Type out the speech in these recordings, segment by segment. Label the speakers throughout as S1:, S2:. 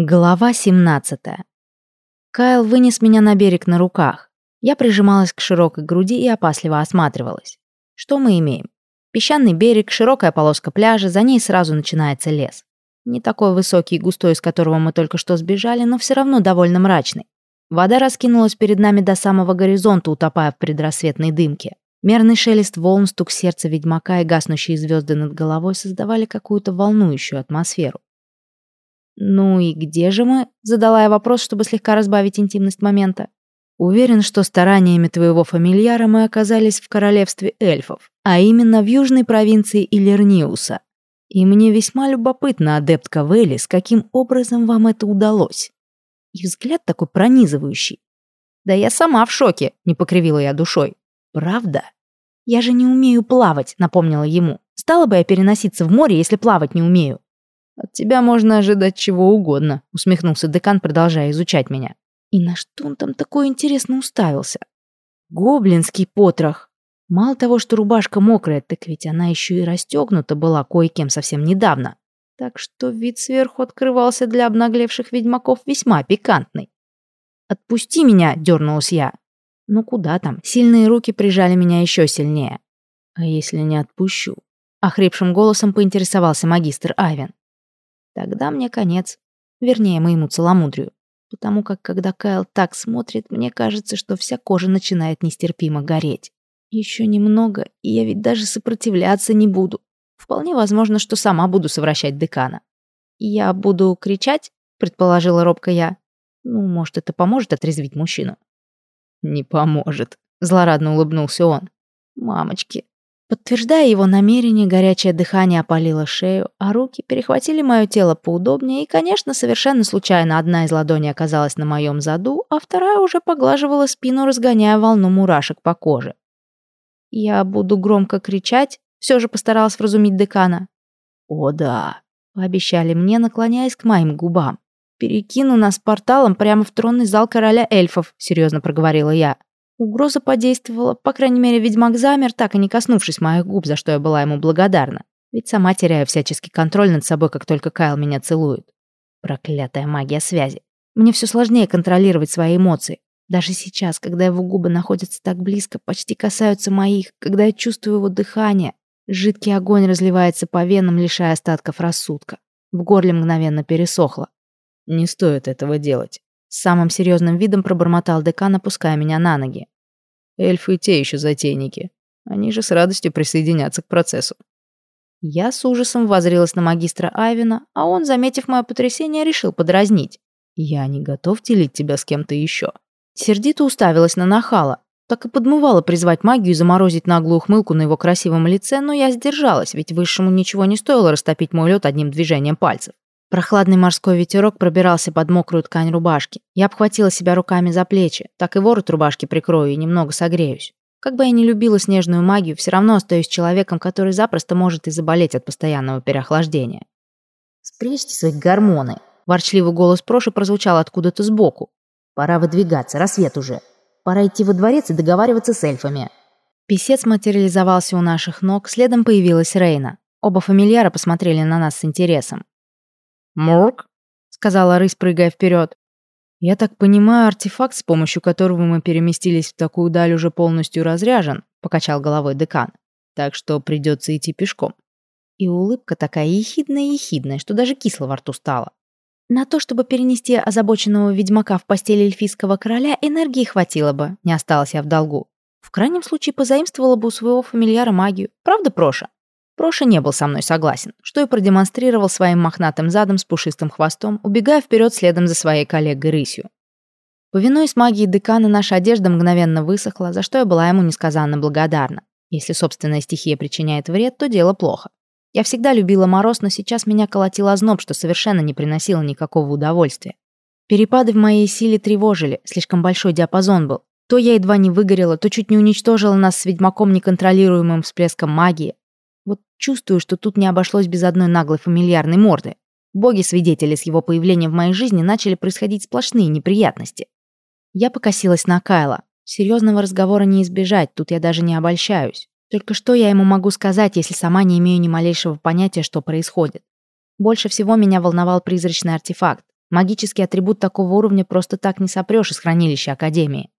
S1: Глава 17. Кайл вынес меня на берег на руках. Я прижималась к широкой груди и опасливо осматривалась. Что мы имеем? Песчаный берег, широкая полоска пляжа, за ней сразу начинается лес. Не такой высокий и густой, из которого мы только что сбежали, но все равно довольно мрачный. Вода раскинулась перед нами до самого горизонта, утопая в предрассветной дымке. Мерный шелест волн, стук сердца ведьмака и гаснущие звезды над головой создавали какую-то волнующую атмосферу. «Ну и где же мы?» — задала я вопрос, чтобы слегка разбавить интимность момента. «Уверен, что стараниями твоего фамильяра мы оказались в королевстве эльфов, а именно в южной провинции Иллерниуса. И мне весьма любопытно, адепт Кавели, с каким образом вам это удалось?» И взгляд такой пронизывающий. «Да я сама в шоке», — не покривила я душой. «Правда?» «Я же не умею плавать», — напомнила ему. «Стала бы я переноситься в море, если плавать не умею». «От тебя можно ожидать чего угодно», — усмехнулся декан, продолжая изучать меня. И на что он там такое интересно уставился? Гоблинский потрох. Мало того, что рубашка мокрая, так ведь она еще и расстегнута была кое-кем совсем недавно. Так что вид сверху открывался для обнаглевших ведьмаков весьма пикантный. «Отпусти меня!» — дернулась я. Ну куда там? Сильные руки прижали меня еще сильнее. «А если не отпущу?» — охрипшим голосом поинтересовался магистр Айвен. Тогда мне конец. Вернее, моему целомудрию. Потому как, когда Кайл так смотрит, мне кажется, что вся кожа начинает нестерпимо гореть. Еще немного, и я ведь даже сопротивляться не буду. Вполне возможно, что сама буду совращать декана. «Я буду кричать?» — предположила робко я. «Ну, может, это поможет отрезвить мужчину?» «Не поможет», — злорадно улыбнулся он. «Мамочки, Подтверждая его намерение, горячее дыхание опалило шею, а руки перехватили мое тело поудобнее, и, конечно, совершенно случайно одна из ладоней оказалась на моем заду, а вторая уже поглаживала спину, разгоняя волну мурашек по коже. «Я буду громко кричать», — все же постаралась вразумить декана. «О да», — пообещали мне, наклоняясь к моим губам. «Перекину нас порталом прямо в тронный зал короля эльфов», — серьезно проговорила я. Угроза подействовала, по крайней мере, ведьмак замер, так и не коснувшись моих губ, за что я была ему благодарна. Ведь сама теряю всяческий контроль над собой, как только Кайл меня целует. Проклятая магия связи. Мне все сложнее контролировать свои эмоции. Даже сейчас, когда его губы находятся так близко, почти касаются моих, когда я чувствую его дыхание, жидкий огонь разливается по венам, лишая остатков рассудка. В горле мгновенно пересохло. Не стоит этого делать. С самым серьезным видом пробормотал декан, опуская меня на ноги. Эльфы те еще затейники. Они же с радостью присоединятся к процессу. Я с ужасом возрилась на магистра Айвина, а он, заметив мое потрясение, решил подразнить. «Я не готов делить тебя с кем-то еще». Сердито уставилась на нахала. Так и подмывала призвать магию и заморозить наглую ухмылку на его красивом лице, но я сдержалась, ведь высшему ничего не стоило растопить мой лед одним движением пальцев. Прохладный морской ветерок пробирался под мокрую ткань рубашки. Я обхватила себя руками за плечи, так и ворот рубашки прикрою и немного согреюсь. Как бы я ни любила снежную магию, все равно остаюсь человеком, который запросто может и заболеть от постоянного переохлаждения. «Спрячьте свои гормоны!» Ворчливый голос Проши прозвучал откуда-то сбоку. «Пора выдвигаться, рассвет уже. Пора идти во дворец и договариваться с эльфами». Песец материализовался у наших ног, следом появилась Рейна. Оба фамильяра посмотрели на нас с интересом. «Мурк», — сказала рысь, прыгая вперед. «Я так понимаю, артефакт, с помощью которого мы переместились в такую даль, уже полностью разряжен», — покачал головой декан. «Так что придется идти пешком». И улыбка такая ехидная-ехидная, что даже кисло во рту стало. На то, чтобы перенести озабоченного ведьмака в постель эльфийского короля, энергии хватило бы, не осталось я в долгу. В крайнем случае позаимствовала бы у своего фамильяра магию. Правда, Проша? Проша не был со мной согласен, что и продемонстрировал своим мохнатым задом с пушистым хвостом, убегая вперед следом за своей коллегой рысью. Повинуясь магии декана, наша одежда мгновенно высохла, за что я была ему несказанно благодарна. Если собственная стихия причиняет вред, то дело плохо. Я всегда любила мороз, но сейчас меня колотил озноб, что совершенно не приносило никакого удовольствия. Перепады в моей силе тревожили, слишком большой диапазон был. То я едва не выгорела, то чуть не уничтожила нас с ведьмаком неконтролируемым всплеском магии, вот чувствую, что тут не обошлось без одной наглой фамильярной морды. Боги-свидетели с его появлением в моей жизни начали происходить сплошные неприятности. Я покосилась на Кайла. Серьезного разговора не избежать, тут я даже не обольщаюсь. Только что я ему могу сказать, если сама не имею ни малейшего понятия, что происходит? Больше всего меня волновал призрачный артефакт. Магический атрибут такого уровня просто так не сопрёшь из хранилища Академии.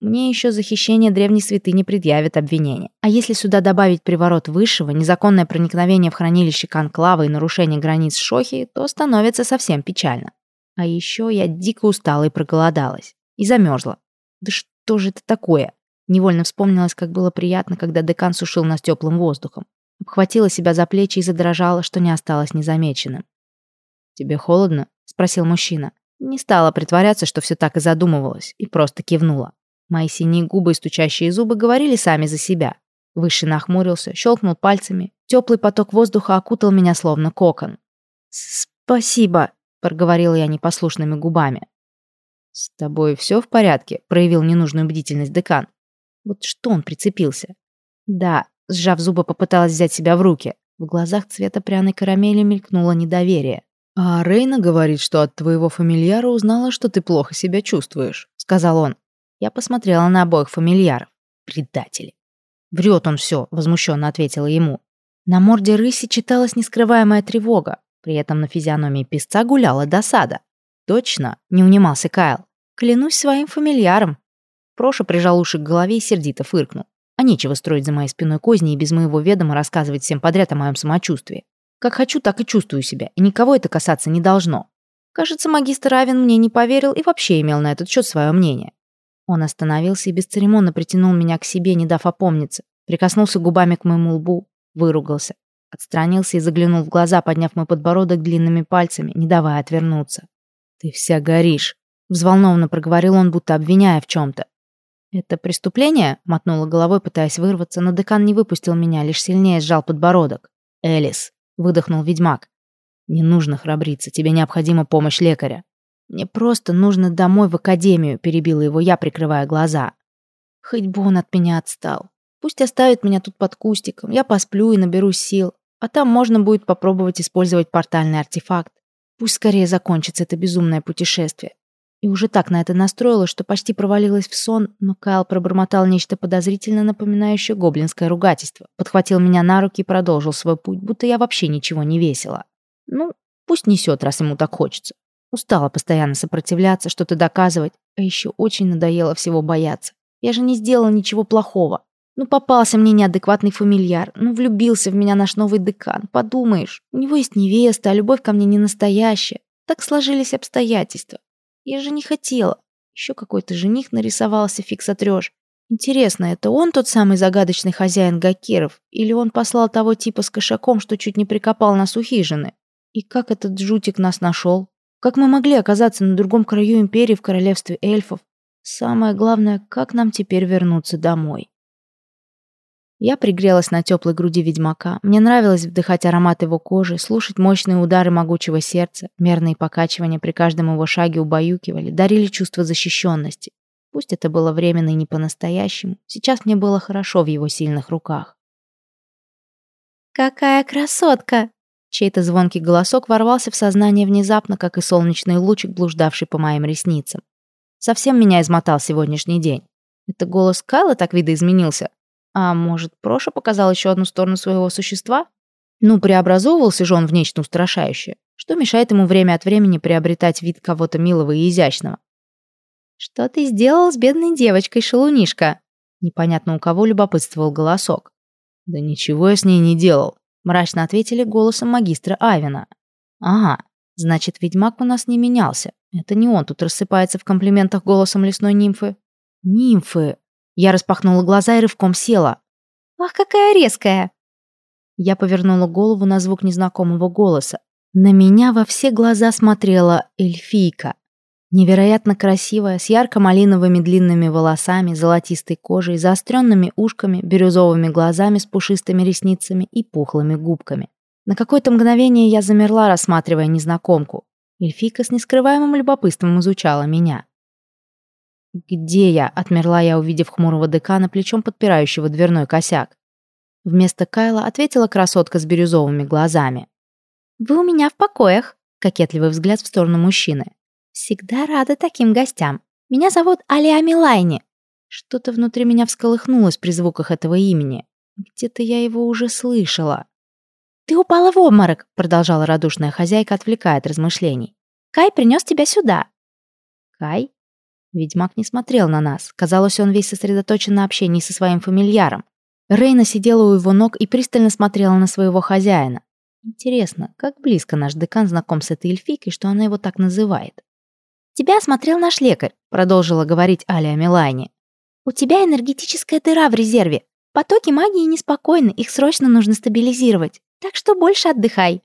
S1: Мне еще за хищение древней святыни предъявят обвинение. А если сюда добавить приворот высшего, незаконное проникновение в хранилище Конклава и нарушение границ Шохи, то становится совсем печально. А еще я дико устала и проголодалась. И замерзла. Да что же это такое? Невольно вспомнилось, как было приятно, когда декан сушил нас теплым воздухом. Обхватила себя за плечи и задрожала, что не осталось незамеченным. «Тебе холодно?» — спросил мужчина. Не стала притворяться, что все так и задумывалась, и просто кивнула. Мои синие губы и стучащие зубы говорили сами за себя. Выше нахмурился, щелкнул пальцами. Теплый поток воздуха окутал меня словно кокон. «Спасибо», — проговорила я непослушными губами. «С тобой все в порядке?» — проявил ненужную бдительность декан. Вот что он прицепился? Да, сжав зубы, попыталась взять себя в руки. В глазах цвета пряной карамели мелькнуло недоверие. «А Рейна говорит, что от твоего фамильяра узнала, что ты плохо себя чувствуешь», — сказал он. Я посмотрела на обоих фамильяров. Предатели. «Врет он все», — возмущенно ответила ему. На морде рыси читалась нескрываемая тревога. При этом на физиономии песца гуляла досада. «Точно?» — не унимался Кайл. «Клянусь своим фамильяром». Проша прижал уши к голове и сердито фыркнул. А нечего строить за моей спиной козни и без моего ведома рассказывать всем подряд о моем самочувствии. Как хочу, так и чувствую себя, и никого это касаться не должно. Кажется, магистр Равен мне не поверил и вообще имел на этот счет свое мнение. Он остановился и бесцеремонно притянул меня к себе, не дав опомниться. Прикоснулся губами к моему лбу, выругался. Отстранился и заглянул в глаза, подняв мой подбородок длинными пальцами, не давая отвернуться. «Ты вся горишь», — взволнованно проговорил он, будто обвиняя в чем-то. «Это преступление?» — мотнула головой, пытаясь вырваться, но декан не выпустил меня, лишь сильнее сжал подбородок. «Элис», — выдохнул ведьмак. «Не нужно храбриться, тебе необходима помощь лекаря». «Мне просто нужно домой в академию», — перебила его я, прикрывая глаза. «Хоть бы он от меня отстал. Пусть оставит меня тут под кустиком, я посплю и наберу сил, а там можно будет попробовать использовать портальный артефакт. Пусть скорее закончится это безумное путешествие». И уже так на это настроилась, что почти провалилась в сон, но Кайл пробормотал нечто подозрительно напоминающее гоблинское ругательство, подхватил меня на руки и продолжил свой путь, будто я вообще ничего не весила. Ну, пусть несет, раз ему так хочется. Устала постоянно сопротивляться, что-то доказывать, а еще очень надоело всего бояться. Я же не сделала ничего плохого. Ну, попался мне неадекватный фамильяр, ну, влюбился в меня наш новый декан, подумаешь. У него есть невеста, а любовь ко мне не настоящая. Так сложились обстоятельства. Я же не хотела. Еще какой-то жених нарисовался, фиг сотрешь. Интересно, это он тот самый загадочный хозяин Гакиров? Или он послал того типа с кошаком, что чуть не прикопал нас у хижины? И как этот жутик нас нашел? Как мы могли оказаться на другом краю империи в королевстве эльфов? Самое главное, как нам теперь вернуться домой? Я пригрелась на теплой груди ведьмака. Мне нравилось вдыхать аромат его кожи, слушать мощные удары могучего сердца, мерные покачивания при каждом его шаге убаюкивали, дарили чувство защищенности. Пусть это было временно и не по-настоящему, сейчас мне было хорошо в его сильных руках. «Какая красотка!» Чей-то звонкий голосок ворвался в сознание внезапно, как и солнечный лучик, блуждавший по моим ресницам. Совсем меня измотал сегодняшний день. Это голос Кайла так видоизменился. А может, Проша показал еще одну сторону своего существа? Ну, преобразовывался же он в нечто устрашающее. Что мешает ему время от времени приобретать вид кого-то милого и изящного? «Что ты сделал с бедной девочкой, шалунишка?» Непонятно у кого любопытствовал голосок. «Да ничего я с ней не делал», мрачно ответили голосом магистра Авина. «Ага, значит, ведьмак у нас не менялся. Это не он тут рассыпается в комплиментах голосом лесной нимфы». «Нимфы!» Я распахнула глаза и рывком села. «Ах, какая резкая!» Я повернула голову на звук незнакомого голоса. На меня во все глаза смотрела эльфийка. Невероятно красивая, с ярко-малиновыми длинными волосами, золотистой кожей, заостренными ушками, бирюзовыми глазами с пушистыми ресницами и пухлыми губками. На какое-то мгновение я замерла, рассматривая незнакомку. Эльфийка с нескрываемым любопытством изучала меня. «Где я?» — отмерла я, увидев хмурого декана, плечом подпирающего дверной косяк. Вместо Кайла ответила красотка с бирюзовыми глазами. «Вы у меня в покоях», — кокетливый взгляд в сторону мужчины. Всегда рада таким гостям. Меня зовут Алия Милайни. Что-то внутри меня всколыхнулось при звуках этого имени. Где-то я его уже слышала. «Ты упала в обморок», — продолжала радушная хозяйка, отвлекая от размышлений. Кай принес тебя сюда». «Кай?» Ведьмак не смотрел на нас. Казалось, он весь сосредоточен на общении со своим фамильяром. Рейна сидела у его ног и пристально смотрела на своего хозяина. Интересно, как близко наш декан знаком с этой эльфийкой, что она его так называет? «Тебя осмотрел наш лекарь», — продолжила говорить Алия Милайне. «У тебя энергетическая дыра в резерве. Потоки магии неспокойны, их срочно нужно стабилизировать. Так что больше отдыхай».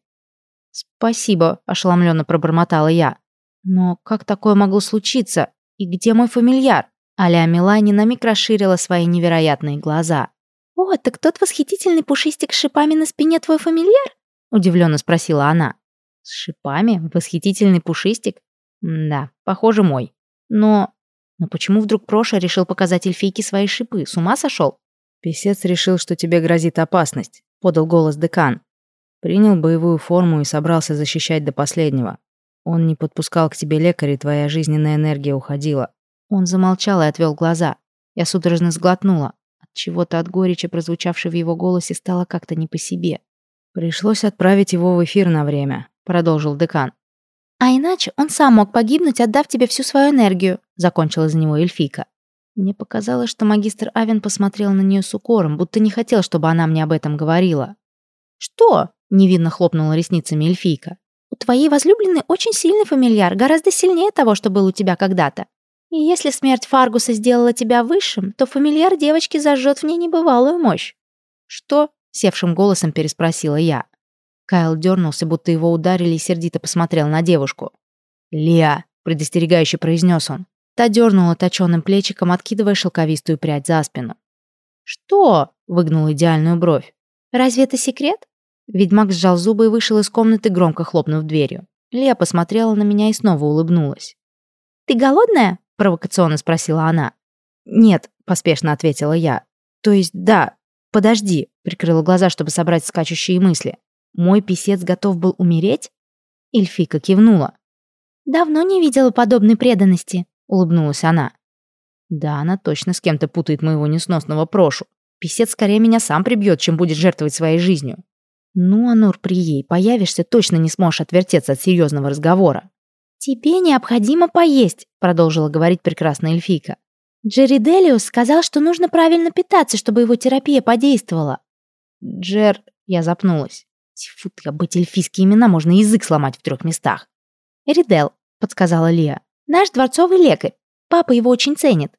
S1: «Спасибо», — ошеломленно пробормотала я. «Но как такое могло случиться? И где мой фамильяр?» Аля Милани на миг расширила свои невероятные глаза. «О, так тот восхитительный пушистик с шипами на спине твой фамильяр?» — удивленно спросила она. «С шипами? Восхитительный пушистик? Да, похоже, мой. Но... Но почему вдруг Проша решил показать эльфийке свои шипы? С ума сошел?» «Песец решил, что тебе грозит опасность», — подал голос декан. Принял боевую форму и собрался защищать до последнего. Он не подпускал к тебе лекаря, и твоя жизненная энергия уходила. Он замолчал и отвел глаза. Я судорожно сглотнула. От чего-то от горечи, прозвучавшей в его голосе, стало как-то не по себе. Пришлось отправить его в эфир на время, продолжил декан. А иначе он сам мог погибнуть, отдав тебе всю свою энергию, закончила за него эльфийка. Мне показалось, что магистр Авен посмотрел на нее с укором, будто не хотел, чтобы она мне об этом говорила. «Что?» Невинно хлопнула ресницами эльфийка. «У твоей возлюбленной очень сильный фамильяр, гораздо сильнее того, что был у тебя когда-то. И если смерть Фаргуса сделала тебя высшим, то фамильяр девочки зажжет в ней небывалую мощь». «Что?» — севшим голосом переспросила я. Кайл дернулся, будто его ударили и сердито посмотрел на девушку. «Лиа!» — предостерегающе произнес он. Та дернула точенным плечиком, откидывая шелковистую прядь за спину. «Что?» — выгнул идеальную бровь. «Разве это секрет?» Ведьмак сжал зубы и вышел из комнаты, громко хлопнув дверью. Лия посмотрела на меня и снова улыбнулась. «Ты голодная?» — провокационно спросила она. «Нет», — поспешно ответила я. «То есть да. Подожди», — прикрыла глаза, чтобы собрать скачущие мысли. «Мой писец готов был умереть?» Эльфика кивнула. «Давно не видела подобной преданности», — улыбнулась она. «Да, она точно с кем-то путает моего несносного прошу. Писец скорее меня сам прибьет, чем будет жертвовать своей жизнью. «Ну, Анур, при ей появишься, точно не сможешь отвертеться от серьезного разговора». «Тебе необходимо поесть», — продолжила говорить прекрасная эльфийка. «Джерри Делиус сказал, что нужно правильно питаться, чтобы его терапия подействовала». «Джер...» — я запнулась. Тьфу ты, быть эльфийские имена можно язык сломать в трех местах. «Эридел», — подсказала Лия. «Наш дворцовый лекарь. Папа его очень ценит».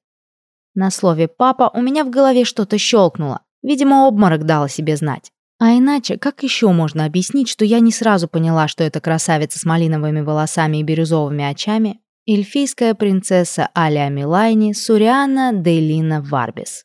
S1: На слове «папа» у меня в голове что-то щелкнуло. Видимо, обморок дал себе знать. А иначе, как еще можно объяснить, что я не сразу поняла, что это красавица с малиновыми волосами и бирюзовыми очами, эльфийская принцесса Алия Милайни Суриана Дейлина Варбис.